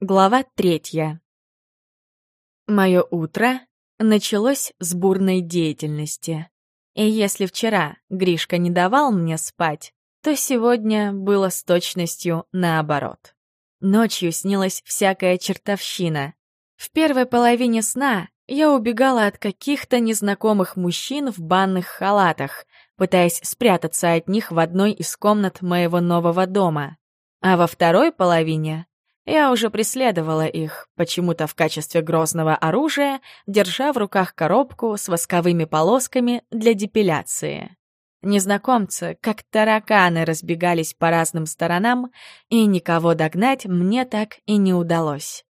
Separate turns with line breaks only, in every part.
Глава третья. Мое утро началось с бурной деятельности. И если вчера Гришка не давал мне спать, то сегодня было с точностью наоборот. Ночью снилась всякая чертовщина. В первой половине сна я убегала от каких-то незнакомых мужчин в банных халатах, пытаясь спрятаться от них в одной из комнат моего нового дома. А во второй половине я уже преследовала их, почему-то в качестве грозного оружия, держа в руках коробку с восковыми полосками для депиляции. Незнакомцы, как тараканы, разбегались по разным сторонам, и никого догнать мне так и не удалось.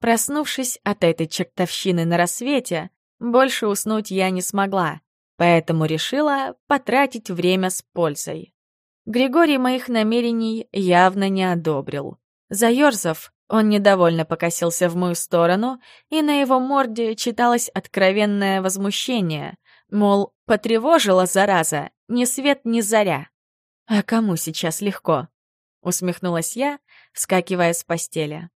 Проснувшись от этой чертовщины на рассвете, больше уснуть я не смогла, поэтому решила потратить время с пользой. Григорий моих намерений явно не одобрил. Заёрзав, он недовольно покосился в мою сторону, и на его морде читалось откровенное возмущение, мол, потревожила зараза, ни свет, ни заря. «А кому сейчас легко?» — усмехнулась я, вскакивая с постели.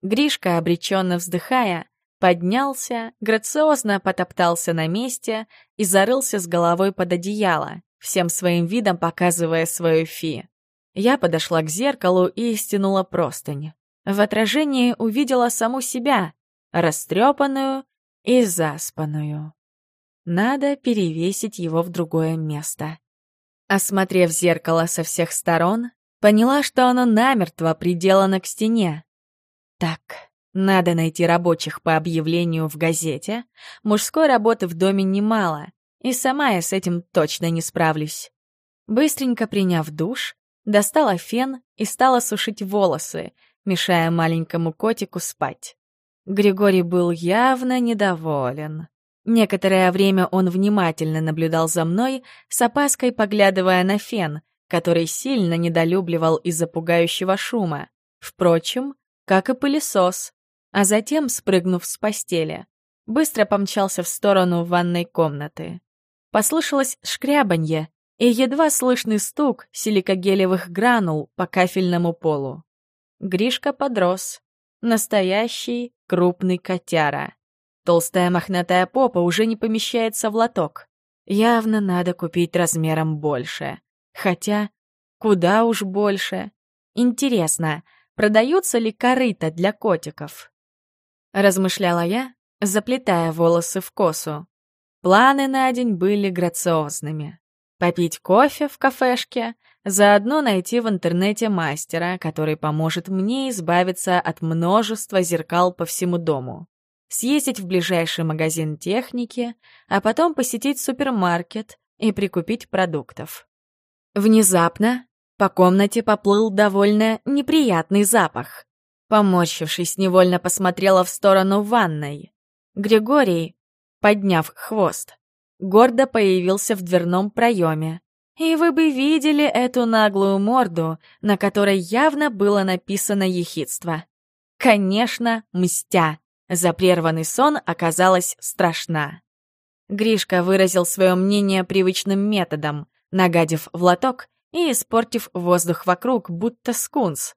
Гришка, обреченно вздыхая, поднялся, грациозно потоптался на месте и зарылся с головой под одеяло, всем своим видом показывая свою фи. Я подошла к зеркалу и стянула простынь. В отражении увидела саму себя, растрепанную и заспанную. Надо перевесить его в другое место. Осмотрев зеркало со всех сторон, поняла, что оно намертво приделано к стене. Так, надо найти рабочих по объявлению в газете. Мужской работы в доме немало, и сама я с этим точно не справлюсь. Быстренько приняв душ, достала фен и стала сушить волосы, мешая маленькому котику спать. Григорий был явно недоволен. Некоторое время он внимательно наблюдал за мной, с опаской поглядывая на фен, который сильно недолюбливал из-за пугающего шума. Впрочем, как и пылесос. А затем, спрыгнув с постели, быстро помчался в сторону ванной комнаты. Послышалось шкрябанье, и едва слышный стук силикогелевых гранул по кафельному полу. Гришка подрос. Настоящий крупный котяра. Толстая мохнатая попа уже не помещается в лоток. Явно надо купить размером больше. Хотя, куда уж больше. Интересно, продаются ли корыта для котиков? Размышляла я, заплетая волосы в косу. Планы на день были грациозными попить кофе в кафешке, заодно найти в интернете мастера, который поможет мне избавиться от множества зеркал по всему дому, съездить в ближайший магазин техники, а потом посетить супермаркет и прикупить продуктов. Внезапно по комнате поплыл довольно неприятный запах. Поморщившись, невольно посмотрела в сторону ванной. Григорий, подняв хвост, гордо появился в дверном проеме. И вы бы видели эту наглую морду, на которой явно было написано ехидство. Конечно, мстя. За прерванный сон оказалась страшна. Гришка выразил свое мнение привычным методом, нагадив в лоток и испортив воздух вокруг, будто скунс.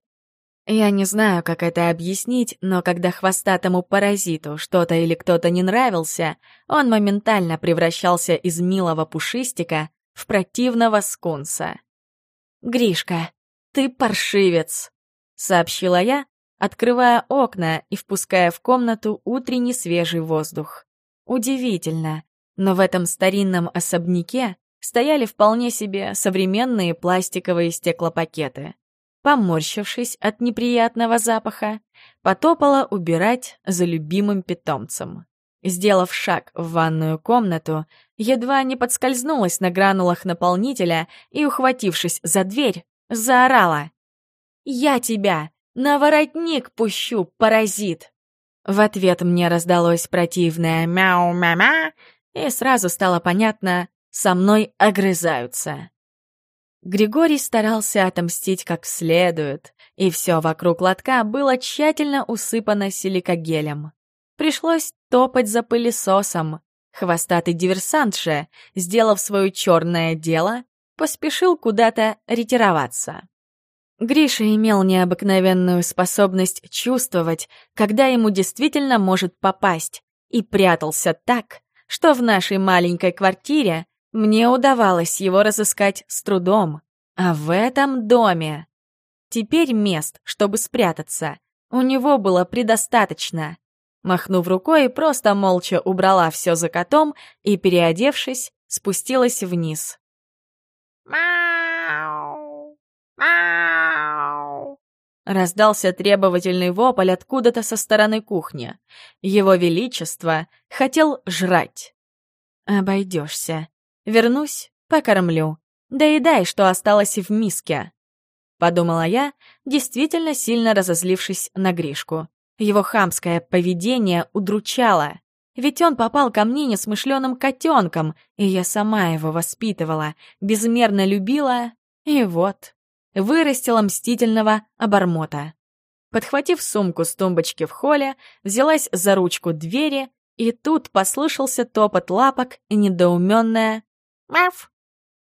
Я не знаю, как это объяснить, но когда хвостатому паразиту что-то или кто-то не нравился, он моментально превращался из милого пушистика в противного скунса. «Гришка, ты паршивец!» — сообщила я, открывая окна и впуская в комнату утренний свежий воздух. Удивительно, но в этом старинном особняке стояли вполне себе современные пластиковые стеклопакеты поморщившись от неприятного запаха, потопала убирать за любимым питомцем. Сделав шаг в ванную комнату, едва не подскользнулась на гранулах наполнителя и, ухватившись за дверь, заорала. «Я тебя! На воротник пущу, паразит!» В ответ мне раздалось противное «мяу-мя-мя», и сразу стало понятно, со мной огрызаются. Григорий старался отомстить как следует, и все вокруг лотка было тщательно усыпано силикогелем. Пришлось топать за пылесосом. Хвостатый диверсант же, сделав свое черное дело, поспешил куда-то ретироваться. Гриша имел необыкновенную способность чувствовать, когда ему действительно может попасть, и прятался так, что в нашей маленькой квартире мне удавалось его разыскать с трудом. А в этом доме... Теперь мест, чтобы спрятаться, у него было предостаточно. Махнув рукой, просто молча убрала все за котом и, переодевшись, спустилась вниз. «Мяу! Мяу!» Раздался требовательный вопль откуда-то со стороны кухни. Его Величество хотел жрать. «Обойдешься. Вернусь, покормлю. Доедай, что осталось в миске», — подумала я, действительно сильно разозлившись на Гришку. Его хамское поведение удручало. Ведь он попал ко мне несмышленым котенком, и я сама его воспитывала, безмерно любила, и вот, вырастила мстительного обормота. Подхватив сумку с тумбочки в холле, взялась за ручку двери, и тут послышался топот лапок и недоуменная «Мяф!».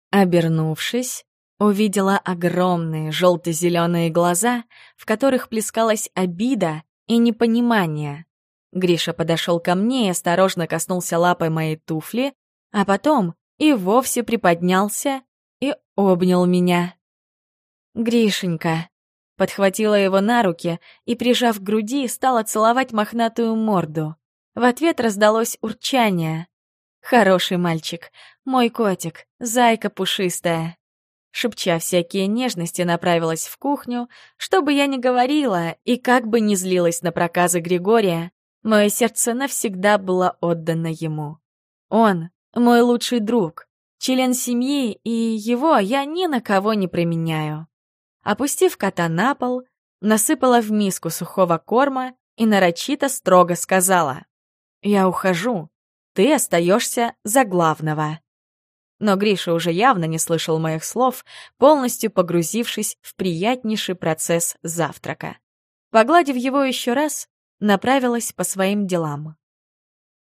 Обернувшись, увидела огромные желто-зеленые глаза, в которых плескалась обида и непонимание. Гриша подошел ко мне и осторожно коснулся лапой моей туфли, а потом и вовсе приподнялся и обнял меня. «Гришенька!» Подхватила его на руки и, прижав к груди, стала целовать мохнатую морду. В ответ раздалось урчание. «Хороший мальчик, мой котик, зайка пушистая». Шепча всякие нежности, направилась в кухню, чтобы я не говорила и как бы не злилась на проказы Григория, Мое сердце навсегда было отдано ему. Он — мой лучший друг, член семьи, и его я ни на кого не применяю. Опустив кота на пол, насыпала в миску сухого корма и нарочито строго сказала. «Я ухожу, ты остаешься за главного». Но Гриша уже явно не слышал моих слов, полностью погрузившись в приятнейший процесс завтрака. Погладив его еще раз, направилась по своим делам.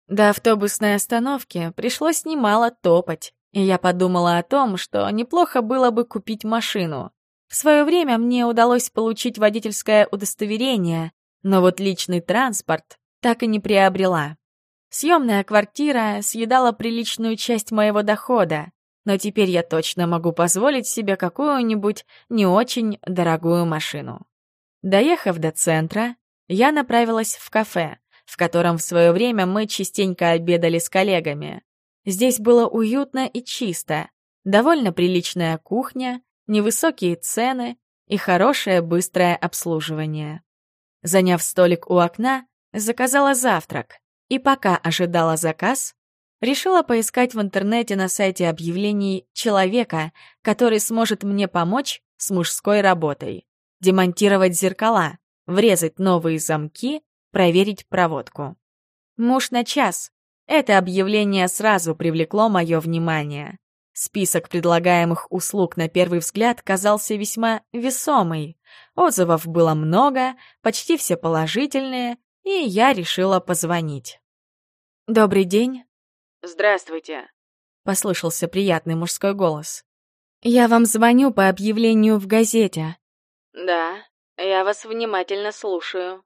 До автобусной остановки пришлось немало топать, и я подумала о том, что неплохо было бы купить машину. В свое время мне удалось получить водительское удостоверение, но вот личный транспорт так и не приобрела. Съемная квартира съедала приличную часть моего дохода, но теперь я точно могу позволить себе какую-нибудь не очень дорогую машину. Доехав до центра, я направилась в кафе, в котором в свое время мы частенько обедали с коллегами. Здесь было уютно и чисто, довольно приличная кухня, невысокие цены и хорошее быстрое обслуживание. Заняв столик у окна, заказала завтрак, и пока ожидала заказ, решила поискать в интернете на сайте объявлений человека, который сможет мне помочь с мужской работой. Демонтировать зеркала, врезать новые замки, проверить проводку. Муж на час. Это объявление сразу привлекло мое внимание. Список предлагаемых услуг на первый взгляд казался весьма весомый. Отзывов было много, почти все положительные, и я решила позвонить. «Добрый день».
«Здравствуйте», —
послышался приятный мужской голос. «Я вам звоню по объявлению в газете».
«Да, «Я вас внимательно слушаю».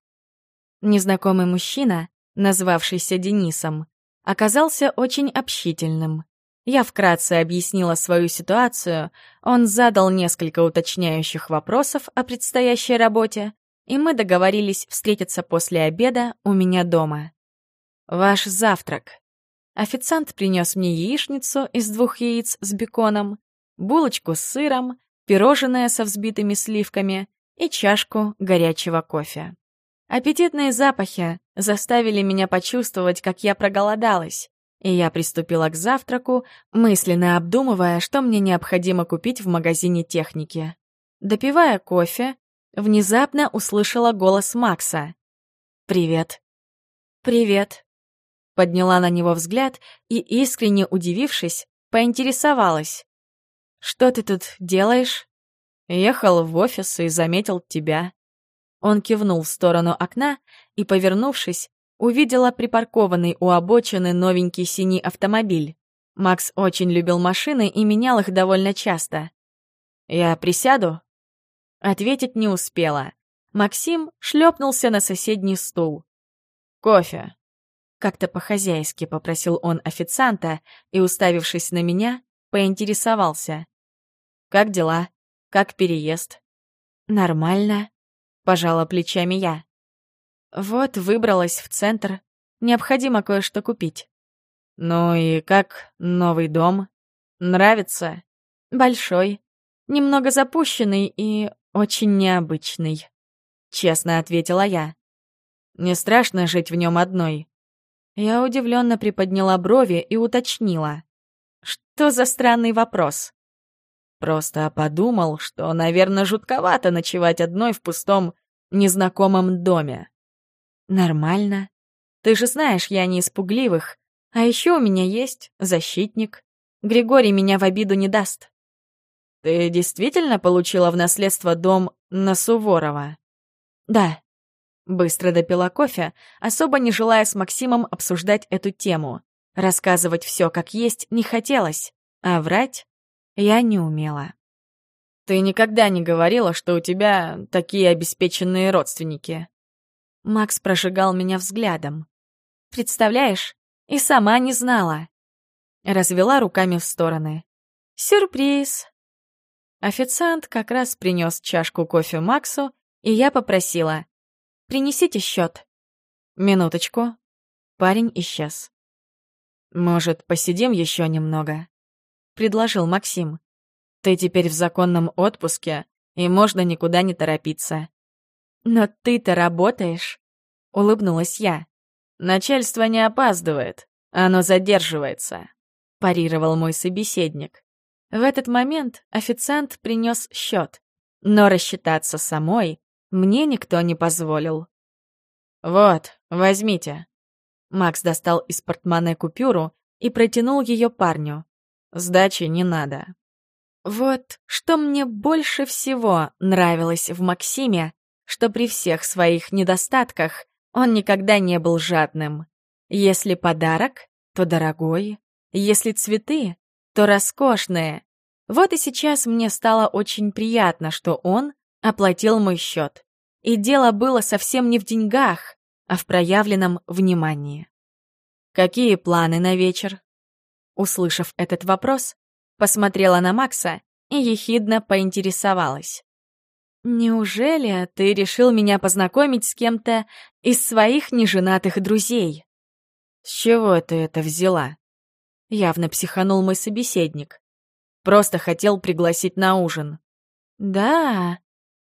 Незнакомый мужчина, назвавшийся Денисом, оказался очень общительным. Я вкратце объяснила свою ситуацию, он задал несколько уточняющих вопросов о предстоящей работе, и мы договорились встретиться после обеда у меня дома. «Ваш завтрак». Официант принес мне яичницу из двух яиц с беконом, булочку с сыром, пирожное со взбитыми сливками и чашку горячего кофе. Аппетитные запахи заставили меня почувствовать, как я проголодалась, и я приступила к завтраку, мысленно обдумывая, что мне необходимо купить в магазине техники. Допивая кофе, внезапно услышала голос Макса. «Привет». «Привет». Подняла на него взгляд и, искренне удивившись, поинтересовалась. «Что ты тут делаешь?» Ехал в офис и заметил тебя. Он кивнул в сторону окна и, повернувшись, увидела припаркованный у обочины новенький синий автомобиль. Макс очень любил машины и менял их довольно часто. «Я присяду?» Ответить не успела. Максим шлепнулся на соседний стул. «Кофе», — как-то по-хозяйски попросил он официанта и, уставившись на меня, поинтересовался. «Как дела? Как переезд?» «Нормально», — пожала плечами я. «Вот выбралась в центр. Необходимо кое-что купить». «Ну и как новый дом? Нравится?» «Большой. Немного запущенный и очень необычный», — честно ответила я. «Не страшно жить в нем одной?» Я удивленно приподняла брови и уточнила. «Что за странный вопрос?» Просто подумал, что, наверное, жутковато ночевать одной в пустом, незнакомом доме. Нормально. Ты же знаешь, я не испугливых. А еще у меня есть защитник. Григорий меня в обиду не даст. Ты действительно получила в наследство дом на Суворова? Да. Быстро допила кофе, особо не желая с Максимом обсуждать эту тему. Рассказывать все как есть не хотелось, а врать я не умела. Ты никогда не говорила, что у тебя такие обеспеченные родственники. Макс прожигал меня взглядом. Представляешь, и сама не знала. Развела руками в стороны. Сюрприз. Официант как раз принес чашку кофе Максу, и я попросила. «Принесите счет». «Минуточку». Парень исчез. «Может, посидим еще немного?» — предложил Максим. «Ты теперь в законном отпуске, и можно никуда не торопиться». «Но ты-то работаешь», — улыбнулась я. «Начальство не опаздывает, оно задерживается», — парировал мой собеседник. В этот момент официант принес счет, но рассчитаться самой мне никто не позволил. «Вот, возьмите». Макс достал из портмоне купюру и протянул ее парню. «Сдачи не надо». Вот что мне больше всего нравилось в Максиме, что при всех своих недостатках он никогда не был жадным. Если подарок, то дорогой, если цветы, то роскошные. Вот и сейчас мне стало очень приятно, что он оплатил мой счет. И дело было совсем не в деньгах, а в проявленном внимании. «Какие планы на вечер?» Услышав этот вопрос, посмотрела на Макса и ехидно поинтересовалась. «Неужели ты решил меня познакомить с кем-то из своих неженатых друзей?» «С чего ты это взяла?» Явно психанул мой собеседник. «Просто хотел пригласить на ужин». «Да,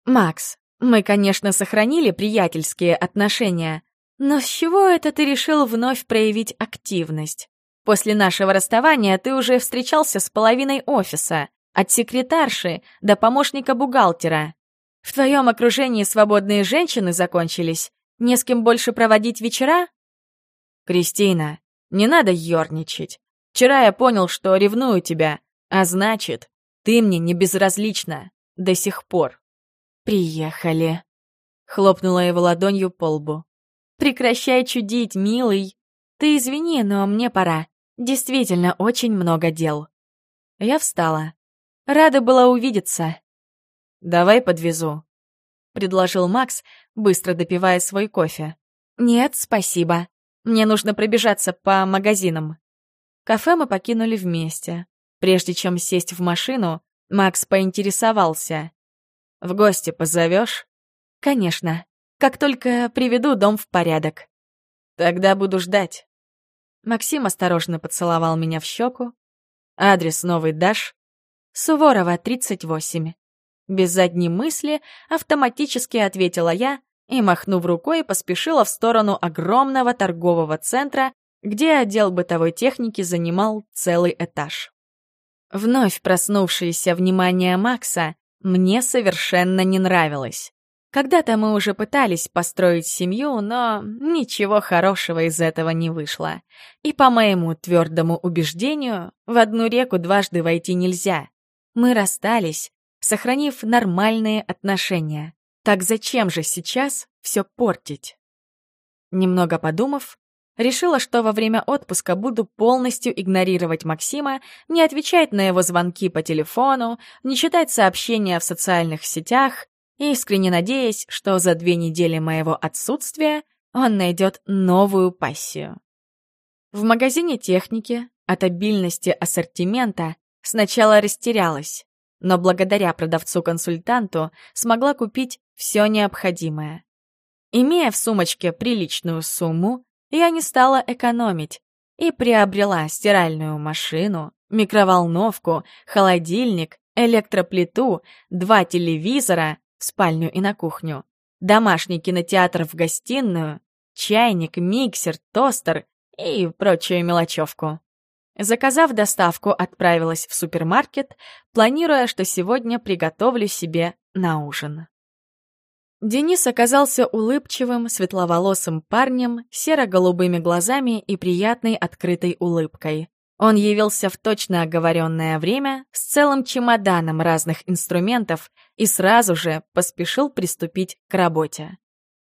Макс, мы, конечно, сохранили приятельские отношения, но с чего это ты решил вновь проявить активность? После нашего расставания ты уже встречался с половиной офиса, от секретарши до помощника бухгалтера. В твоем окружении свободные женщины закончились? Не с кем больше проводить вечера? Кристина, не надо ерничать. Вчера я понял, что ревную тебя, а значит, ты мне не безразлична до сих пор. «Приехали», — хлопнула его ладонью по лбу. «Прекращай чудить, милый. Ты извини, но мне пора. Действительно, очень много дел». Я встала. Рада была увидеться. «Давай подвезу», — предложил Макс, быстро допивая свой кофе. «Нет, спасибо. Мне нужно пробежаться по магазинам». Кафе мы покинули вместе. Прежде чем сесть в машину, Макс поинтересовался. В гости позовешь? Конечно. Как только приведу дом в порядок. Тогда буду ждать. Максим осторожно поцеловал меня в щеку. Адрес новый дашь? Суворова, 38. Без задней мысли автоматически ответила я и, махнув рукой, поспешила в сторону огромного торгового центра, где отдел бытовой техники занимал целый этаж. Вновь проснувшееся внимание Макса мне совершенно не нравилось. Когда-то мы уже пытались построить семью, но ничего хорошего из этого не вышло. И по моему твердому убеждению, в одну реку дважды войти нельзя. Мы расстались, сохранив нормальные отношения. Так зачем же сейчас все портить? Немного подумав, Решила, что во время отпуска буду полностью игнорировать Максима, не отвечать на его звонки по телефону, не читать сообщения в социальных сетях, искренне надеясь, что за две недели моего отсутствия он найдет новую пассию. В магазине техники от обильности ассортимента сначала растерялась, но благодаря продавцу-консультанту смогла купить все необходимое. Имея в сумочке приличную сумму, я не стала экономить и приобрела стиральную машину, микроволновку, холодильник, электроплиту, два телевизора в спальню и на кухню, домашний кинотеатр в гостиную, чайник, миксер, тостер и прочую мелочевку. Заказав доставку, отправилась в супермаркет, планируя, что сегодня приготовлю себе на ужин. Денис оказался улыбчивым, светловолосым парнем, серо-голубыми глазами и приятной открытой улыбкой. Он явился в точно оговоренное время с целым чемоданом разных инструментов и сразу же поспешил приступить к работе.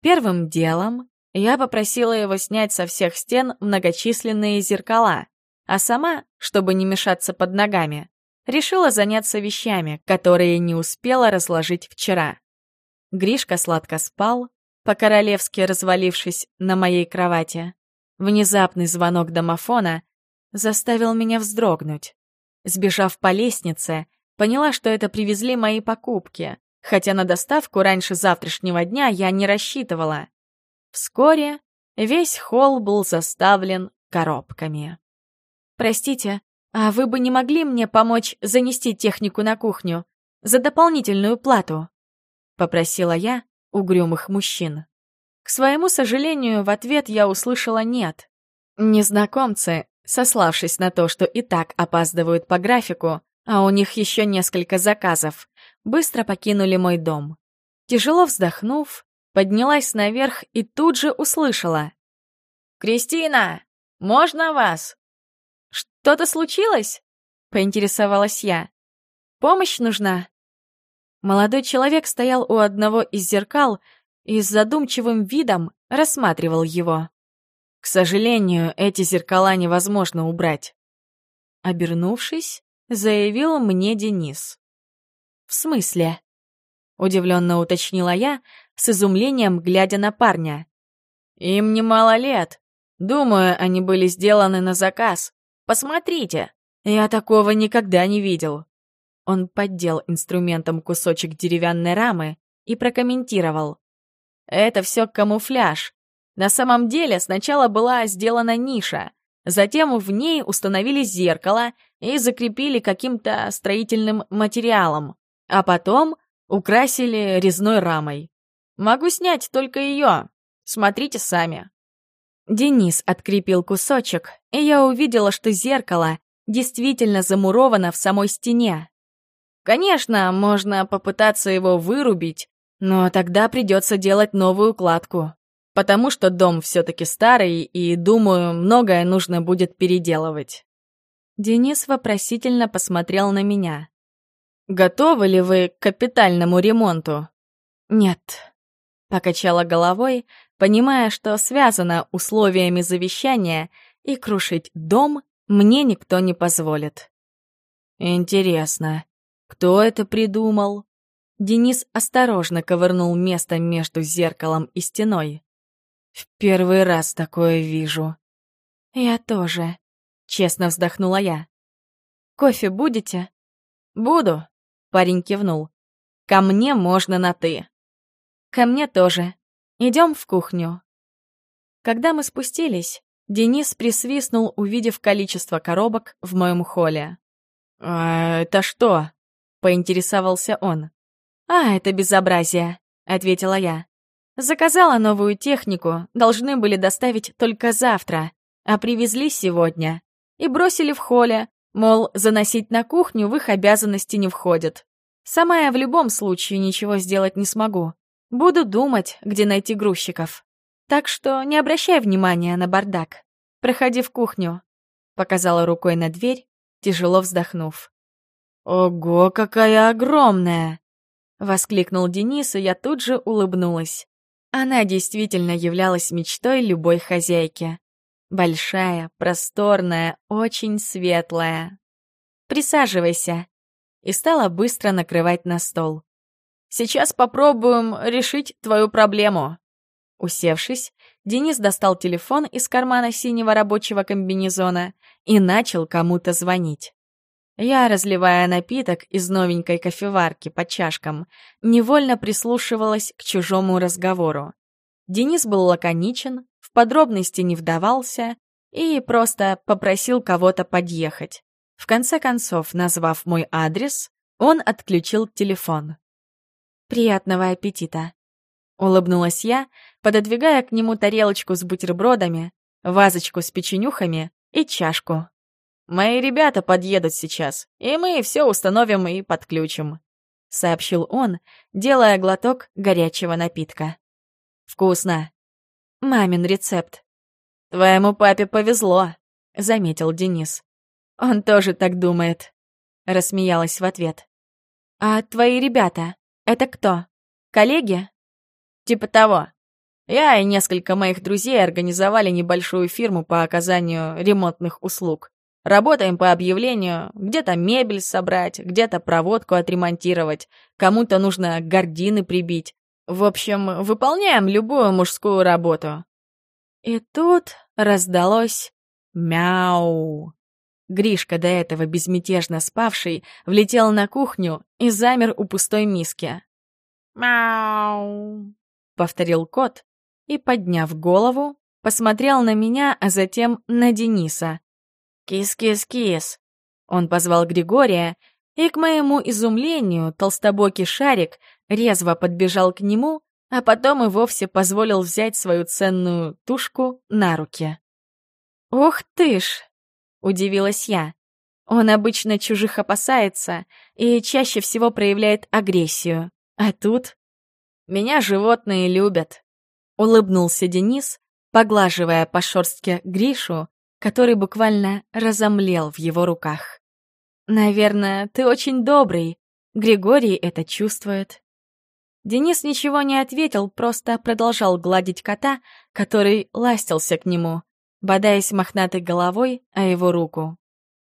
Первым делом я попросила его снять со всех стен многочисленные зеркала, а сама, чтобы не мешаться под ногами, решила заняться вещами, которые не успела разложить вчера. Гришка сладко спал, по-королевски развалившись на моей кровати. Внезапный звонок домофона заставил меня вздрогнуть. Сбежав по лестнице, поняла, что это привезли мои покупки, хотя на доставку раньше завтрашнего дня я не рассчитывала. Вскоре весь холл был заставлен коробками. «Простите, а вы бы не могли мне помочь занести технику на кухню за дополнительную плату?» — попросила я угрюмых мужчин. К своему сожалению, в ответ я услышала «нет». Незнакомцы, сославшись на то, что и так опаздывают по графику, а у них еще несколько заказов, быстро покинули мой дом. Тяжело вздохнув, поднялась наверх и тут же услышала. «Кристина, можно вас?» «Что-то случилось?» — поинтересовалась я. «Помощь нужна?» Молодой человек стоял у одного из зеркал и с задумчивым видом рассматривал его. К сожалению, эти зеркала невозможно убрать. Обернувшись, заявил мне Денис. «В смысле?» — удивленно уточнила я, с изумлением глядя на парня. «Им немало лет. Думаю, они были сделаны на заказ. Посмотрите, я такого никогда не видел». Он поддел инструментом кусочек деревянной рамы и прокомментировал. «Это все камуфляж. На самом деле сначала была сделана ниша, затем в ней установили зеркало и закрепили каким-то строительным материалом, а потом украсили резной рамой. Могу снять только ее. Смотрите сами». Денис открепил кусочек, и я увидела, что зеркало действительно замуровано в самой стене. Конечно, можно попытаться его вырубить, но тогда придется делать новую кладку. Потому что дом все-таки старый, и, думаю, многое нужно будет переделывать. Денис вопросительно посмотрел на меня. «Готовы ли вы к капитальному ремонту?» «Нет», — покачала головой, понимая, что связано условиями завещания, и крушить дом мне никто не позволит. «Интересно, кто это придумал?» Денис осторожно ковырнул место между зеркалом и стеной. «В первый раз такое вижу». «Я тоже», — честно вздохнула я. «Кофе будете?» «Буду», — парень кивнул. «Ко мне можно на «ты». «Ко мне тоже. Идем в кухню». Когда мы спустились, Денис присвистнул, увидев количество коробок в моем холле. «А это что?» — поинтересовался он. «А, это безобразие», — ответила я. «Заказала новую технику, должны были доставить только завтра, а привезли сегодня. И бросили в холле, мол, заносить на кухню в их обязанности не входит. Сама я в любом случае ничего сделать не смогу. Буду думать, где найти грузчиков. Так что не обращай внимания на бардак. Проходи в кухню. Показала рукой на дверь, тяжело вздохнув. «Ого, какая огромная!» — воскликнул Денис, и я тут же улыбнулась. Она действительно являлась мечтой любой хозяйки. Большая, просторная, очень светлая. «Присаживайся», и стала быстро накрывать на стол. Сейчас попробуем решить твою проблему». Усевшись, Денис достал телефон из кармана синего рабочего комбинезона и начал кому-то звонить. Я, разливая напиток из новенькой кофеварки по чашкам, невольно прислушивалась к чужому разговору. Денис был лаконичен, в подробности не вдавался и просто попросил кого-то подъехать. В конце концов, назвав мой адрес, он отключил телефон. «Приятного аппетита!» — улыбнулась я, пододвигая к нему тарелочку с бутербродами, вазочку с печенюхами и чашку. «Мои ребята подъедут сейчас, и мы все установим и подключим», — сообщил он, делая глоток горячего напитка. «Вкусно!» «Мамин рецепт». «Твоему папе повезло», — заметил Денис. «Он тоже так думает», — рассмеялась в ответ. «А твои ребята, это кто? Коллеги?» «Типа того. Я и несколько моих друзей организовали небольшую фирму по оказанию ремонтных услуг. Работаем по объявлению, где-то мебель собрать, где-то проводку отремонтировать, кому-то нужно гардины прибить. В общем, выполняем любую мужскую работу. И тут раздалось мяу. Гришка, до этого безмятежно спавший, влетел на кухню и замер у пустой миски. «Мяу», — повторил кот и, подняв голову, посмотрел на меня, а затем на Дениса. «Кис-кис-кис!» Он позвал Григория, и, к моему изумлению, толстобокий шарик резво подбежал к нему, а потом и вовсе позволил взять свою ценную тушку на руки. «Ух ты ж!» — удивилась я. Он обычно чужих опасается и чаще всего проявляет агрессию. А тут... «Меня животные любят», — улыбнулся Денис, поглаживая по шерстке Гришу, который буквально разомлел в его руках. «Наверное, ты очень добрый. Григорий это чувствует». Денис ничего не ответил, просто продолжал гладить кота, который ластился к нему, бодаясь мохнатой головой о его руку.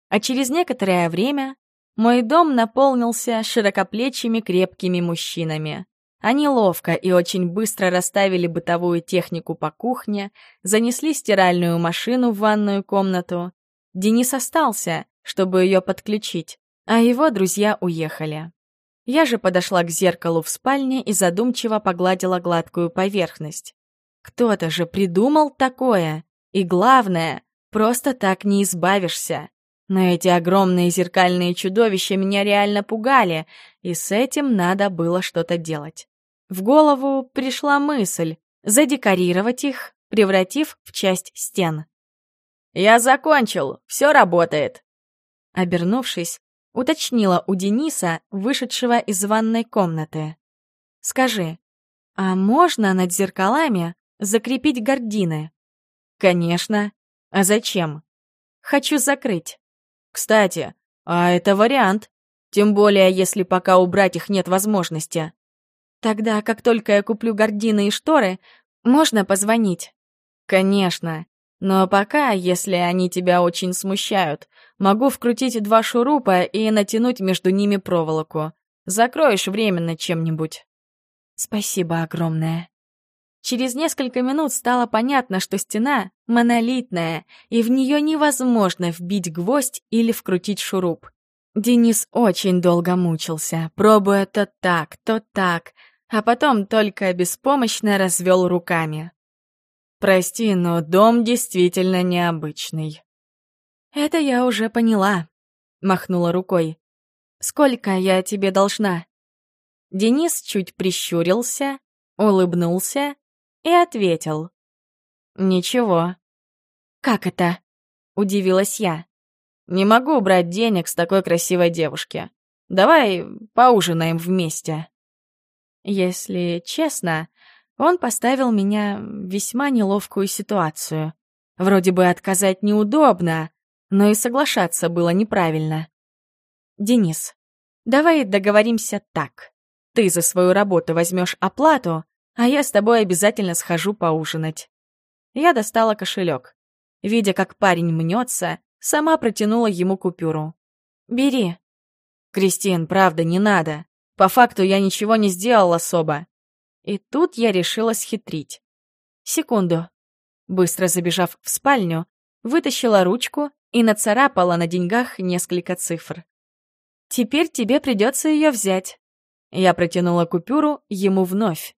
А через некоторое время мой дом наполнился широкоплечими крепкими мужчинами. Они ловко и очень быстро расставили бытовую технику по кухне, занесли стиральную машину в ванную комнату. Денис остался, чтобы ее подключить, а его друзья уехали. Я же подошла к зеркалу в спальне и задумчиво погладила гладкую поверхность. Кто-то же придумал такое. И главное, просто так не избавишься. Но эти огромные зеркальные чудовища меня реально пугали, и с этим надо было что-то делать. В голову пришла мысль задекорировать их, превратив в часть стен. «Я закончил, все работает!» Обернувшись, уточнила у Дениса, вышедшего из ванной комнаты. «Скажи, а можно над зеркалами закрепить гардины?» «Конечно. А зачем?» «Хочу закрыть». «Кстати, а это вариант. Тем более, если пока убрать их нет возможности. Тогда, как только я куплю гардины и шторы, можно позвонить. Конечно. Но пока, если они тебя очень смущают, могу вкрутить два шурупа и натянуть между ними проволоку. Закроешь временно чем-нибудь. Спасибо огромное. Через несколько минут стало понятно, что стена монолитная, и в нее невозможно вбить гвоздь или вкрутить шуруп. Денис очень долго мучился, пробуя то так, то так, а потом только беспомощно развел руками. «Прости, но дом действительно необычный». «Это я уже поняла», — махнула рукой. «Сколько я тебе должна?» Денис чуть прищурился, улыбнулся и ответил. «Ничего». «Как это?» — удивилась я. «Не могу брать денег с такой красивой девушки. Давай поужинаем вместе». Если честно, он поставил меня в весьма неловкую ситуацию. Вроде бы отказать неудобно, но и соглашаться было неправильно. «Денис, давай договоримся так. Ты за свою работу возьмешь оплату, а я с тобой обязательно схожу поужинать». Я достала кошелек. Видя, как парень мнется, сама протянула ему купюру. «Бери». «Кристин, правда, не надо. По факту я ничего не сделал особо. И тут я решила схитрить. Секунду. Быстро забежав в спальню, вытащила ручку и нацарапала на деньгах несколько цифр. «Теперь тебе придется ее взять». Я протянула купюру ему вновь.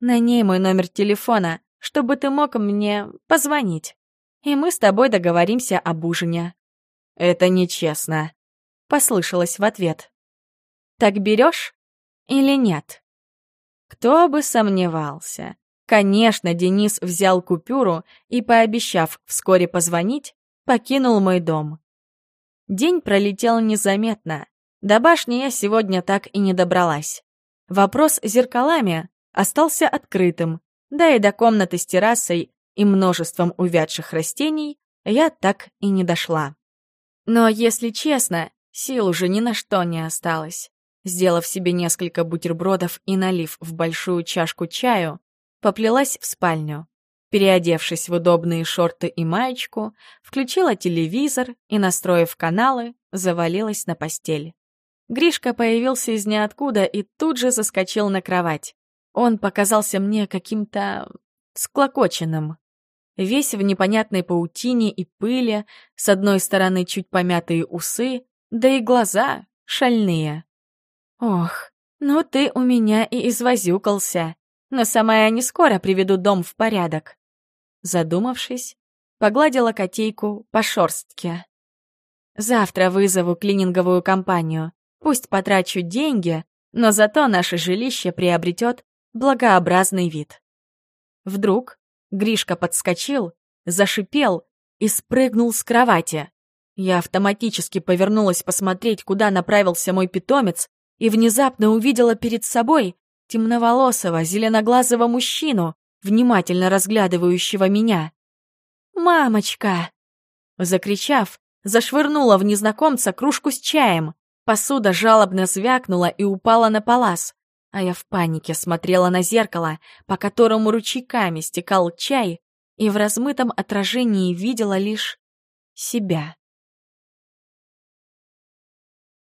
«На ней мой номер телефона, чтобы ты мог мне позвонить. И мы с тобой договоримся об ужине». «Это нечестно», — послышалось в ответ. «Так берешь или нет?» Кто бы сомневался. Конечно, Денис взял купюру и, пообещав вскоре позвонить, покинул мой дом. День пролетел незаметно. До башни я сегодня так и не добралась. Вопрос с зеркалами остался открытым, да и до комнаты с террасой и множеством увядших растений я так и не дошла. Но, если честно, сил уже ни на что не осталось. Сделав себе несколько бутербродов и налив в большую чашку чаю, поплелась в спальню. Переодевшись в удобные шорты и маечку, включила телевизор и, настроив каналы, завалилась на постель. Гришка появился из ниоткуда и тут же заскочил на кровать. Он показался мне каким-то... склокоченным. Весь в непонятной паутине и пыли, с одной стороны чуть помятые усы, да и глаза шальные. Ох, ну ты у меня и извозюкался но сама я не скоро приведу дом в порядок. Задумавшись, погладила котейку по шорстке. Завтра вызову клининговую компанию. Пусть потрачу деньги, но зато наше жилище приобретет благообразный вид. Вдруг Гришка подскочил, зашипел и спрыгнул с кровати. Я автоматически повернулась посмотреть, куда направился мой питомец, и внезапно увидела перед собой темноволосого, зеленоглазого мужчину, внимательно разглядывающего меня. «Мамочка!» Закричав, зашвырнула в незнакомца кружку с чаем. Посуда жалобно звякнула и упала на палас, а я в панике смотрела на зеркало, по которому ручейками стекал чай, и в размытом отражении видела лишь себя.